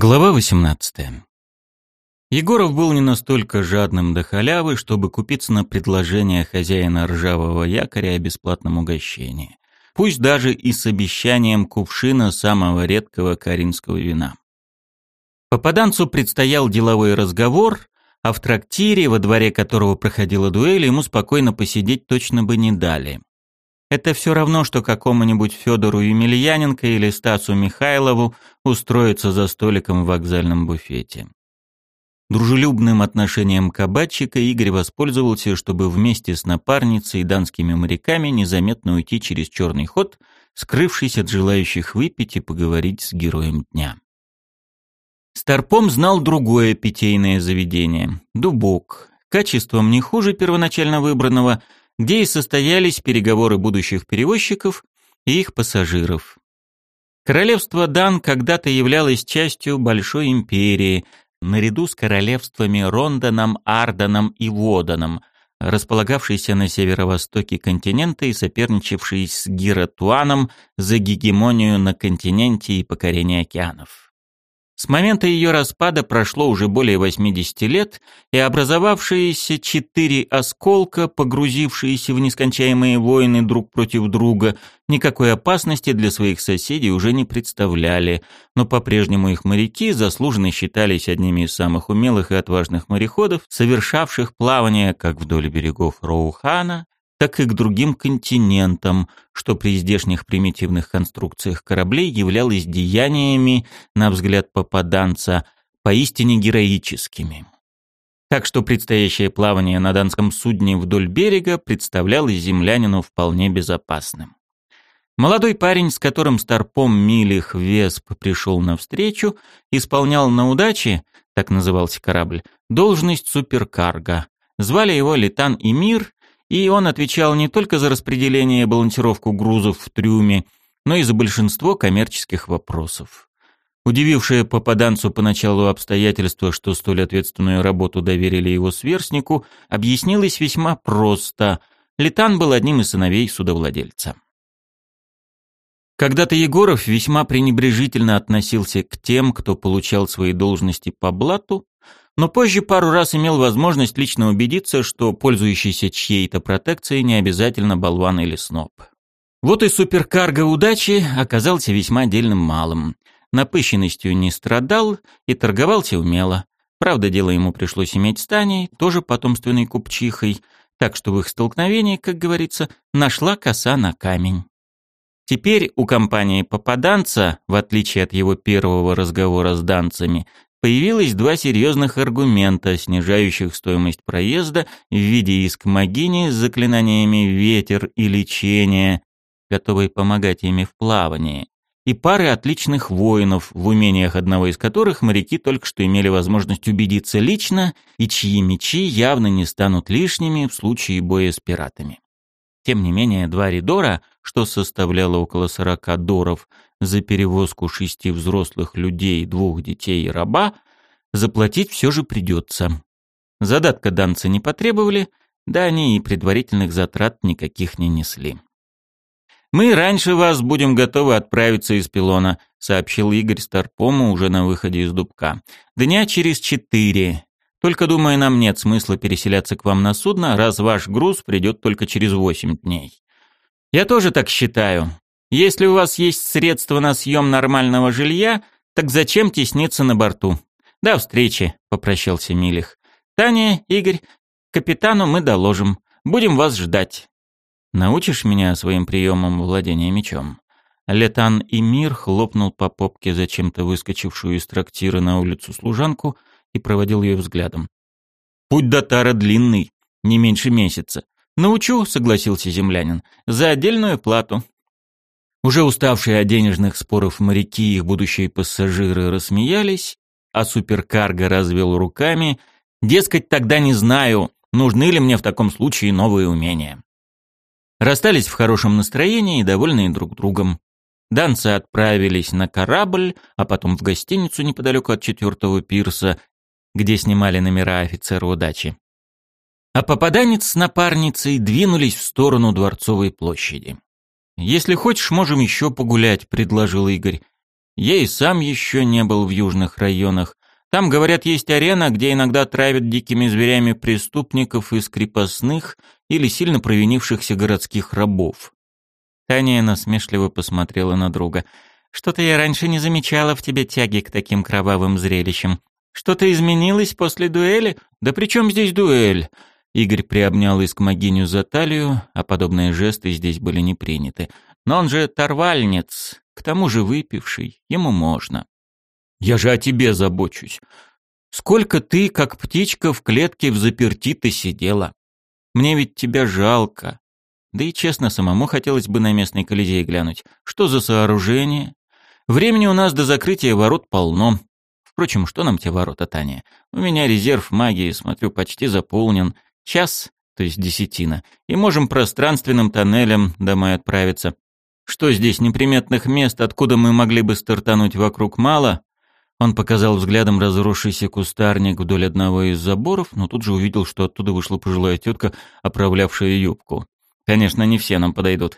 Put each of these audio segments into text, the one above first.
Глава 18. Егоров был не настолько жадным до халявы, чтобы купиться на предложение хозяина ржавого якоря о бесплатном угощении. Пусть даже и с обещанием кувшина самого редкого каринского вина. Попаданцу предстоял деловой разговор, а в трактире, во дворе которого проходила дуэль, ему спокойно посидеть точно бы не дали. Это все равно, что какому-нибудь Федору Емельяненко или Стасу Михайлову устроиться за столиком в вокзальном буфете. Дружелюбным отношением кабачика Игорь воспользовался, чтобы вместе с напарницей и данскими моряками незаметно уйти через черный ход, скрывшись от желающих выпить и поговорить с героем дня. Старпом знал другое питейное заведение – «Дубок», качеством не хуже первоначально выбранного – где и состоялись переговоры будущих перевозчиков и их пассажиров. Королевство Дан когда-то являлось частью Большой империи, наряду с королевствами Ронданом, Арданом и Воданом, располагавшейся на северо-востоке континента и соперничавшей с Гиратуаном за гегемонию на континенте и покорение океанов. С момента ее распада прошло уже более 80 лет, и образовавшиеся четыре осколка, погрузившиеся в нескончаемые войны друг против друга, никакой опасности для своих соседей уже не представляли, но по-прежнему их моряки заслуженно считались одними из самых умелых и отважных мореходов, совершавших плавание как вдоль берегов Роухана, так и к другим континентам, что при здешних примитивных конструкциях кораблей являлось деяниями, на взгляд попаданца, поистине героическими. Так что предстоящее плавание на данском судне вдоль берега представлялось землянину вполне безопасным. Молодой парень, с которым старпом Милих Весп пришел навстречу, исполнял на удаче, так назывался корабль, должность суперкарга. Звали его Летан Эмир, и он отвечал не только за распределение и балансировку грузов в трюме, но и за большинство коммерческих вопросов. Удивившее попаданцу поначалу обстоятельство, что столь ответственную работу доверили его сверстнику, объяснилось весьма просто. Летан был одним из сыновей судовладельца. Когда-то Егоров весьма пренебрежительно относился к тем, кто получал свои должности по блату, но позже пару раз имел возможность лично убедиться, что пользующийся чьей-то протекцией не обязательно болван или сноб. Вот и суперкарго удачи оказался весьма дельным малым. Напыщенностью не страдал и торговался умело. Правда, дело ему пришлось иметь с Таней, тоже потомственной купчихой, так что в их столкновении, как говорится, нашла коса на камень. Теперь у компании попаданца, в отличие от его первого разговора с данцами, появилось два серьезных аргумента, снижающих стоимость проезда в виде иск Магини с заклинаниями «Ветер» и «Лечение», готовой помогать ими в плавании, и пары отличных воинов, в умениях одного из которых моряки только что имели возможность убедиться лично, и чьи мечи явно не станут лишними в случае боя с пиратами. Тем не менее, два ридора, что составляло около сорока доров, за перевозку шести взрослых людей, двух детей и раба, заплатить все же придется. Задатка данцы не потребовали, да они и предварительных затрат никаких не несли. «Мы раньше вас будем готовы отправиться из пилона», сообщил Игорь Старпому уже на выходе из дубка. «Дня через четыре. Только, думаю, нам нет смысла переселяться к вам на судно, раз ваш груз придет только через восемь дней». «Я тоже так считаю. Если у вас есть средства на съем нормального жилья, так зачем тесниться на борту? До встречи, попрощался Милих. Таня, Игорь, капитану мы доложим. Будем вас ждать. Научишь меня своим приемам владения мечом? Летан и Мир хлопнул по попке зачем-то выскочившую из трактира на улицу служанку и проводил ее взглядом. «Путь до Тара длинный, не меньше месяца. Научу», — согласился землянин, — «за отдельную плату. Уже уставшие от денежных споров моряки и их будущие пассажиры рассмеялись, а суперкарго развел руками, дескать, тогда не знаю, нужны ли мне в таком случае новые умения. Расстались в хорошем настроении и довольные друг другом. Данцы отправились на корабль, а потом в гостиницу неподалеку от четвертого пирса, где снимали номера офицера удачи. А попаданец с напарницей двинулись в сторону Дворцовой площади. «Если хочешь, можем еще погулять», — предложил Игорь. Я и сам еще не был в южных районах. Там, говорят, есть арена, где иногда травят дикими зверями преступников из крепостных или сильно провинившихся городских рабов. Таня насмешливо посмотрела на друга. «Что-то я раньше не замечала в тебе тяги к таким кровавым зрелищам. Что-то изменилось после дуэли? Да при чем здесь дуэль?» Игорь приобнял Искмогиню за талию, а подобные жесты здесь были не приняты. «Но он же торвальнец, к тому же выпивший, ему можно». «Я же о тебе забочусь. Сколько ты, как птичка, в клетке в заперти-то сидела? Мне ведь тебя жалко. Да и честно, самому хотелось бы на местный Колизей глянуть. Что за сооружение? Времени у нас до закрытия ворот полно. Впрочем, что нам те ворота, Таня? У меня резерв магии, смотрю, почти заполнен. Час, то есть десятина, и можем пространственным тоннелем домой отправиться. Что здесь, неприметных мест, откуда мы могли бы стартануть вокруг мало? Он показал взглядом разросшийся кустарник вдоль одного из заборов, но тут же увидел, что оттуда вышла пожилая тетка, оправлявшая юбку. Конечно, не все нам подойдут.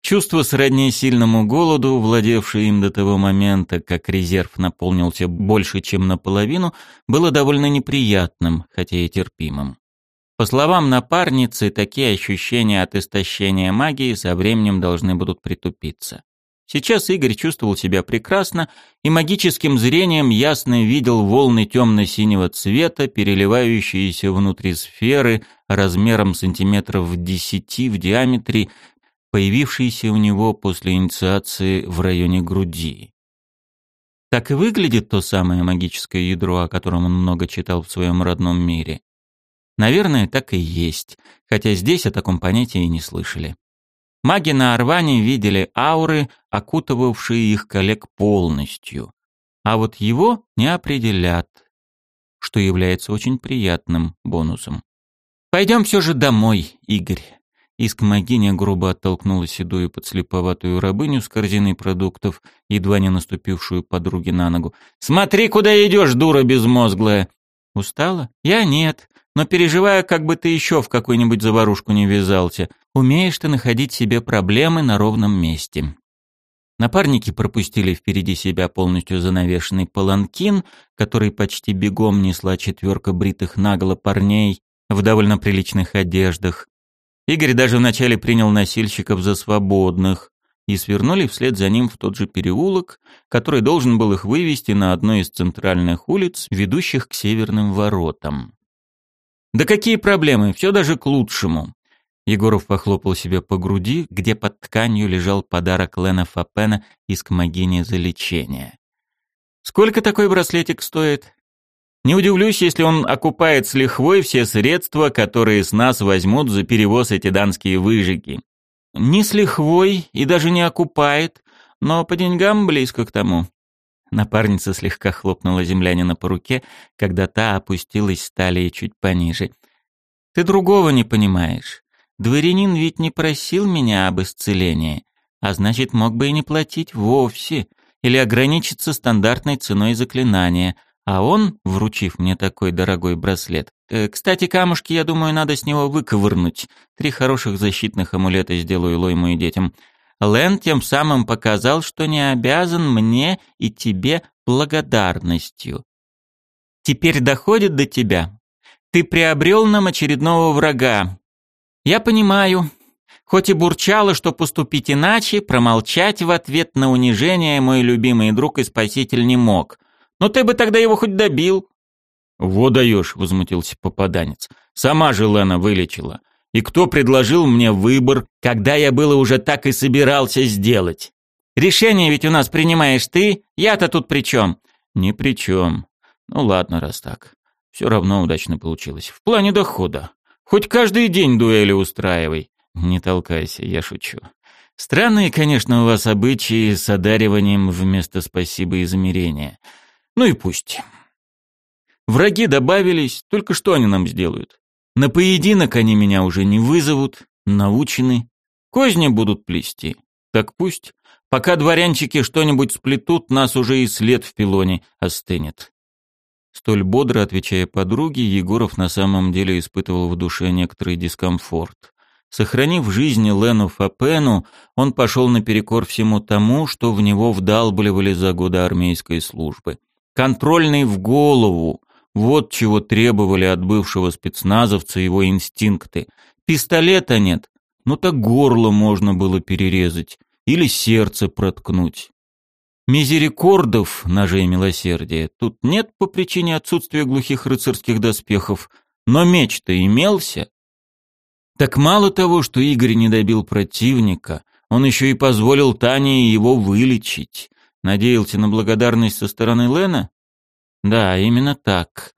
Чувство сродни сильному голоду, владевшее им до того момента, как резерв наполнился больше, чем наполовину, было довольно неприятным, хотя и терпимым. По словам напарницы, такие ощущения от истощения магии со временем должны будут притупиться. Сейчас Игорь чувствовал себя прекрасно и магическим зрением ясно видел волны темно-синего цвета, переливающиеся внутри сферы размером сантиметров в десяти в диаметре, появившиеся у него после инициации в районе груди. Так и выглядит то самое магическое ядро, о котором он много читал в своем родном мире. Наверное, так и есть, хотя здесь о таком понятии и не слышали. Маги на Арване видели ауры, окутывавшие их коллег полностью, а вот его не определят, что является очень приятным бонусом. «Пойдем все же домой, Игорь». Искмогиня грубо оттолкнула седую подслеповатую рабыню с корзиной продуктов, едва не наступившую подруге на ногу. «Смотри, куда идешь, дура безмозглая!» «Устала? Я нет, но переживаю, как бы ты еще в какую-нибудь заварушку не ввязался. Умеешь ты находить себе проблемы на ровном месте. Напарники пропустили впереди себя полностью занавешенный паланкин, который почти бегом несла четверка бритых наголо парней в довольно приличных одеждах. Игорь даже вначале принял носильщиков за свободных и свернули вслед за ним в тот же переулок, который должен был их вывести на одной из центральных улиц, ведущих к северным воротам. Да какие проблемы, все даже к лучшему. Егоров похлопал себя по груди, где под тканью лежал подарок Лена Фапена из Кмагини за лечение. «Сколько такой браслетик стоит?» «Не удивлюсь, если он окупает с лихвой все средства, которые с нас возьмут за перевоз эти данские выжиги. Не с лихвой и даже не окупает, но по деньгам близко к тому». Напарница слегка хлопнула землянина по руке, когда та опустилась с талии чуть пониже. «Ты другого не понимаешь. Дворянин ведь не просил меня об исцелении, а значит, мог бы и не платить вовсе, или ограничиться стандартной ценой заклинания, а он, вручив мне такой дорогой браслет, э, кстати, камушки, я думаю, надо с него выковырнуть. Три хороших защитных амулета сделаю Лойму и детям. Лэн тем самым показал, что не обязан мне и тебе благодарностью. Теперь доходит до тебя. Ты приобрел нам очередного врага, я понимаю. Хоть и бурчало, что поступить иначе, промолчать в ответ на унижение мой любимый друг и спаситель не мог. Но ты бы тогда его хоть добил. «Во даешь», — возмутился попаданец. «Сама же Лена вылечила. И кто предложил мне выбор, когда я было уже так и собирался сделать? Решение ведь у нас принимаешь ты, я-то тут при чем?» «Ни при чем. Ну ладно, раз так. Все равно удачно получилось. В плане дохода. Хоть каждый день дуэли устраивай. Не толкайся, я шучу. Странные, конечно, у вас обычаи с одариванием вместо спасибо и замирения. Ну и пусть. Враги добавились, только что они нам сделают? На поединок они меня уже не вызовут, научены. Козни будут плести. Так пусть. Пока дворянчики что-нибудь сплетут, нас уже и след в пилоне остынет. Столь бодро отвечая подруге, Егоров на самом деле испытывал в душе некоторый дискомфорт. Сохранив жизнь Лену Фапену, он пошел наперекор всему тому, что в него вдалбливали за годы армейской службы. Контрольный в голову – вот чего требовали от бывшего спецназовца его инстинкты. Пистолета нет, ну так горло можно было перерезать или сердце проткнуть. Мизерикордов, ножей милосердия, тут нет по причине отсутствия глухих рыцарских доспехов, но меч-то имелся. Так мало того, что Игорь не добил противника, он еще и позволил Тане его вылечить. Надеялся на благодарность со стороны Лена? Да, именно так.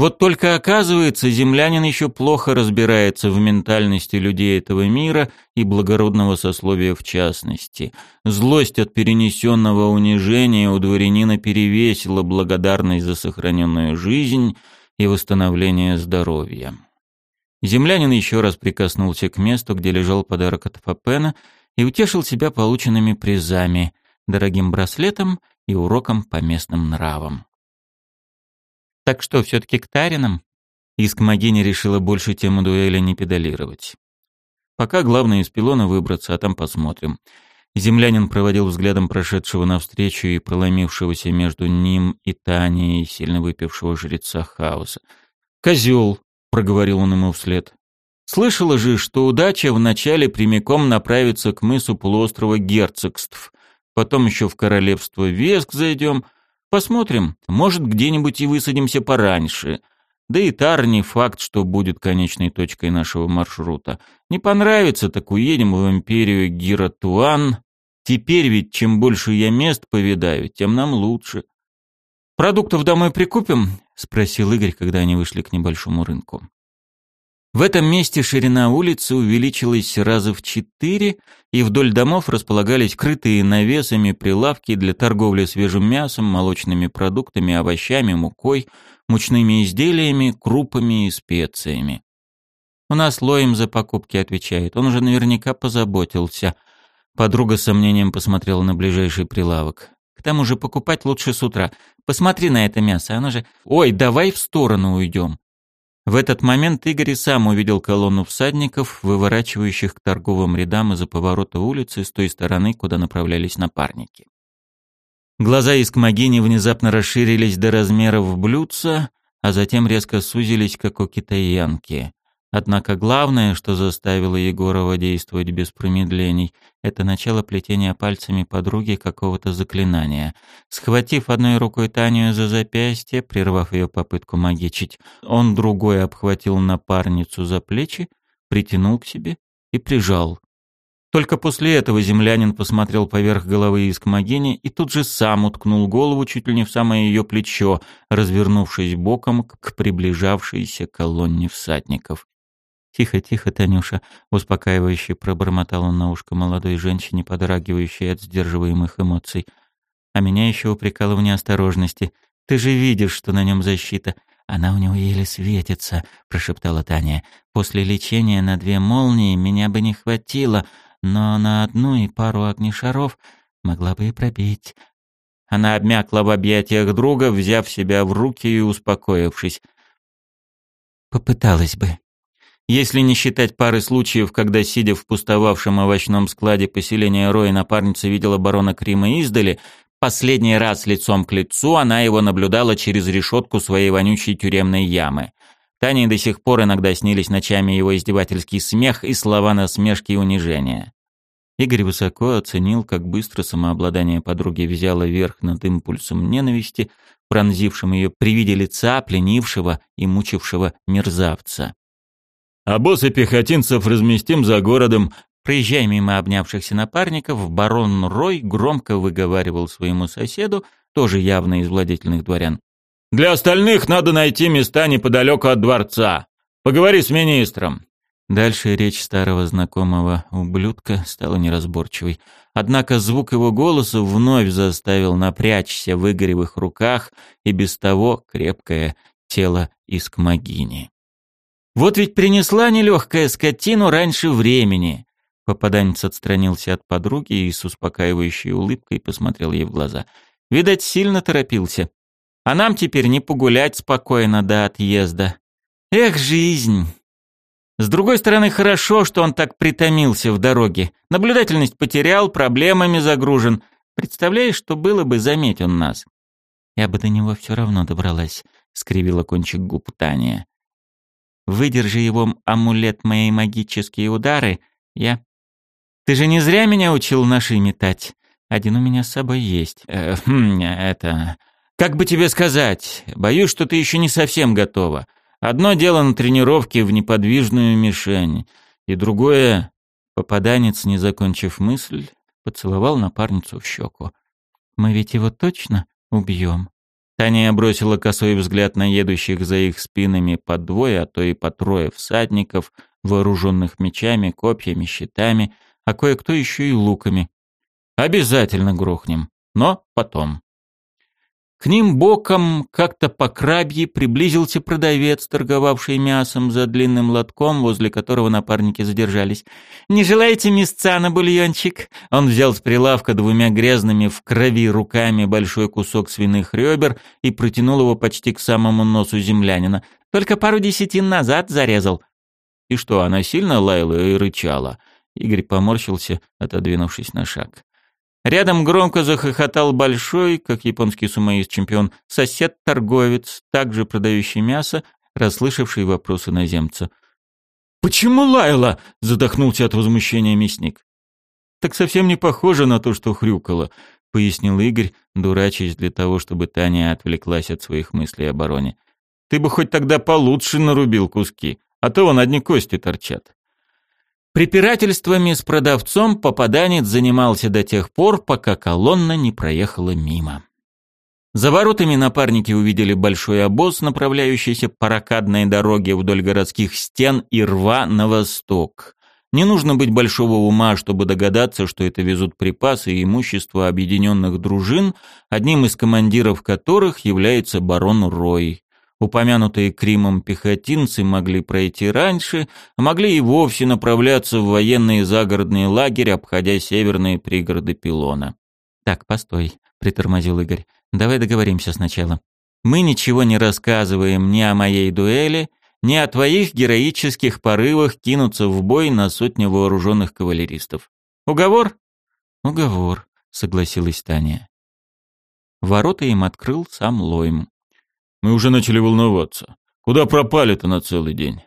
Вот только оказывается, землянин еще плохо разбирается в ментальности людей этого мира и благородного сословия в частности. Злость от перенесенного унижения у дворянина перевесила благодарность за сохраненную жизнь и восстановление здоровья. Землянин еще раз прикоснулся к месту, где лежал подарок от Фапена, и утешил себя полученными призами, дорогим браслетом и уроком по местным нравам. Так что, все-таки к Таринам? Искмогиня решила больше тему дуэли не педалировать. Пока главное из пилона выбраться, а там посмотрим. Землянин проводил взглядом прошедшего навстречу и проломившегося между ним и Таней сильно выпившего жреца хаоса. «Козел!» — проговорил он ему вслед. «Слышала же, что удача вначале прямиком направится к мысу полуострова Герцогств, потом еще в королевство Веск зайдем, Посмотрим, может, где-нибудь и высадимся пораньше. Да и Тар не факт, что будет конечной точкой нашего маршрута. Не понравится, так уедем в империю Гиратуан. Теперь ведь чем больше я мест повидаю, тем нам лучше. «Продуктов домой прикупим?» — спросил Игорь, когда они вышли к небольшому рынку. В этом месте ширина улицы увеличилась раза в четыре, и вдоль домов располагались крытые навесами прилавки для торговли свежим мясом, молочными продуктами, овощами, мукой, мучными изделиями, крупами и специями. «У нас Лоем за покупки отвечает, он уже наверняка позаботился». Подруга с сомнением посмотрела на ближайший прилавок. «К тому же покупать лучше с утра. Посмотри на это мясо, оно же... Ой, давай в сторону уйдем». В этот момент Игорь сам увидел колонну всадников, выворачивающих к торговым рядам из-за поворота улицы с той стороны, куда направлялись напарники. Глаза Искмогини внезапно расширились до размеров блюдца, а затем резко сузились, как у китаянки. Однако главное, что заставило Егорова действовать без промедлений, это начало плетения пальцами подруги какого-то заклинания. Схватив одной рукой Таню за запястье, прервав ее попытку магичить, он другой обхватил напарницу за плечи, притянул к себе и прижал. Только после этого землянин посмотрел поверх головы Искмогини и тут же сам уткнул голову чуть ли не в самое ее плечо, развернувшись боком к приближавшейся колонне всадников. «Тихо, тихо, Танюша», — успокаивающе пробормотал на ушко молодой женщине, подрагивающей от сдерживаемых эмоций. А меня еще упрекала в неосторожности. «Ты же видишь, что на нем защита». «Она у него еле светится», — прошептала Таня. «После лечения на две молнии меня бы не хватило, но на одну и пару огнешаров могла бы и пробить». Она обмякла в объятиях друга, взяв себя в руки и успокоившись. «Попыталась бы», если не считать пары случаев, когда, сидя в пустовавшем овощном складе поселения Роя, напарница видела барона Крима издали, последний раз лицом к лицу она его наблюдала через решетку своей вонючей тюремной ямы. Тане до сих пор иногда снились ночами его издевательский смех и слова насмешки и унижения. Игорь высоко оценил, как быстро самообладание подруги взяло верх над импульсом ненависти, пронзившим ее при виде лица пленившего и мучившего мерзавца. А боссы пехотинцев разместим за городом. Проезжая мимо обнявшихся напарников, барон Рой громко выговаривал своему соседу, тоже явно из владетельных дворян. «Для остальных надо найти места неподалеку от дворца. Поговори с министром». Дальше речь старого знакомого ублюдка стала неразборчивой. Однако звук его голоса вновь заставил напрячься в Игоревых руках и без того крепкое тело Искмогини. Вот ведь принесла нелегкая скотину раньше времени. Попаданец отстранился от подруги и с успокаивающей улыбкой посмотрел ей в глаза. Видать, сильно торопился. А нам теперь не погулять спокойно до отъезда. Эх, жизнь! С другой стороны, хорошо, что он так притомился в дороге. Наблюдательность потерял, проблемами загружен. Представляешь, что было бы, заметь он нас. Я бы до него все равно добралась, скривила кончик губ Таня. Выдержи его амулет мои магические удары, я... Ты же не зря меня учил ножи метать. Один у меня с собой есть. Э, хм, это... Как бы тебе сказать? Боюсь, что ты еще не совсем готова. Одно дело на тренировке в неподвижную мишень, и другое — попаданец, не закончив мысль, поцеловал напарницу в щеку. «Мы ведь его точно убьем?» Таня бросила косой взгляд на едущих за их спинами по двое, а то и по трое всадников, вооруженных мечами, копьями, щитами, а кое-кто еще и луками. «Обязательно грохнем, но потом». К ним боком, как-то по крабье, приблизился продавец, торговавший мясом за длинным лотком, возле которого напарники задержались. «Не желаете мясца на бульончик?» Он взял с прилавка двумя грязными в крови руками большой кусок свиных ребер и протянул его почти к самому носу землянина. «Только пару десятин назад зарезал». «И что, она сильно лаяла и рычала?» Игорь поморщился, отодвинувшись на шаг. Рядом громко захохотал большой, как японский сумоист-чемпион, сосед-торговец, также продающий мясо, расслышавший вопросы наземца. «Почему лаяла?» — задохнулся от возмущения мясник. «Так совсем не похоже на то, что хрюкало», — пояснил Игорь, дурачаясь для того, чтобы Таня отвлеклась от своих мыслей о бароне. «Ты бы хоть тогда получше нарубил куски, а то вон одни кости торчат». Препирательствами с продавцом попаданец занимался до тех пор, пока колонна не проехала мимо. За воротами напарники увидели большой обоз, направляющийся по ракадной дороге вдоль городских стен и рва на восток. Не нужно быть большого ума, чтобы догадаться, что это везут припасы и имущество объединенных дружин, одним из командиров которых является барон Рой. Упомянутые Кримом пехотинцы могли пройти раньше, а могли и вовсе направляться в военные загородные лагеря, обходя северные пригороды Пилона. «Так, постой», — притормозил Игорь. «Давай договоримся сначала. Мы ничего не рассказываем ни о моей дуэли, ни о твоих героических порывах кинуться в бой на сотню вооруженных кавалеристов. Уговор?» «Уговор», — согласилась Таня. Ворота им открыл сам Лойм. Мы уже начали волноваться. Куда пропали-то на целый день?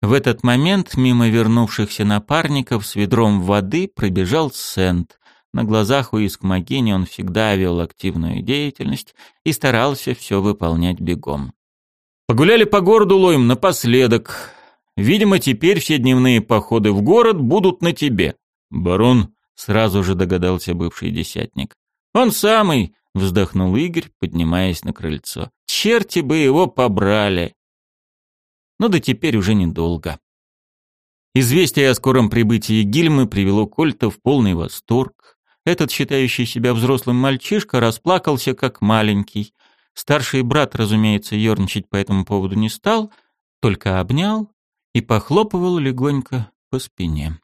В этот момент мимо вернувшихся напарников с ведром воды пробежал Сент. На глазах у Искмогини он всегда вел активную деятельность и старался все выполнять бегом. Погуляли по городу Лоем напоследок. Видимо, теперь все дневные походы в город будут на тебе. Барон сразу же догадался бывший десятник. Он самый, вздохнул Игорь, поднимаясь на крыльцо. Черти бы его побрали. Но да теперь уже недолго. Известие о скором прибытии Гильмы привело Кольта в полный восторг. Этот, считающий себя взрослым мальчишка, расплакался как маленький. Старший брат, разумеется, ерничать по этому поводу не стал, только обнял и похлопывал легонько по спине.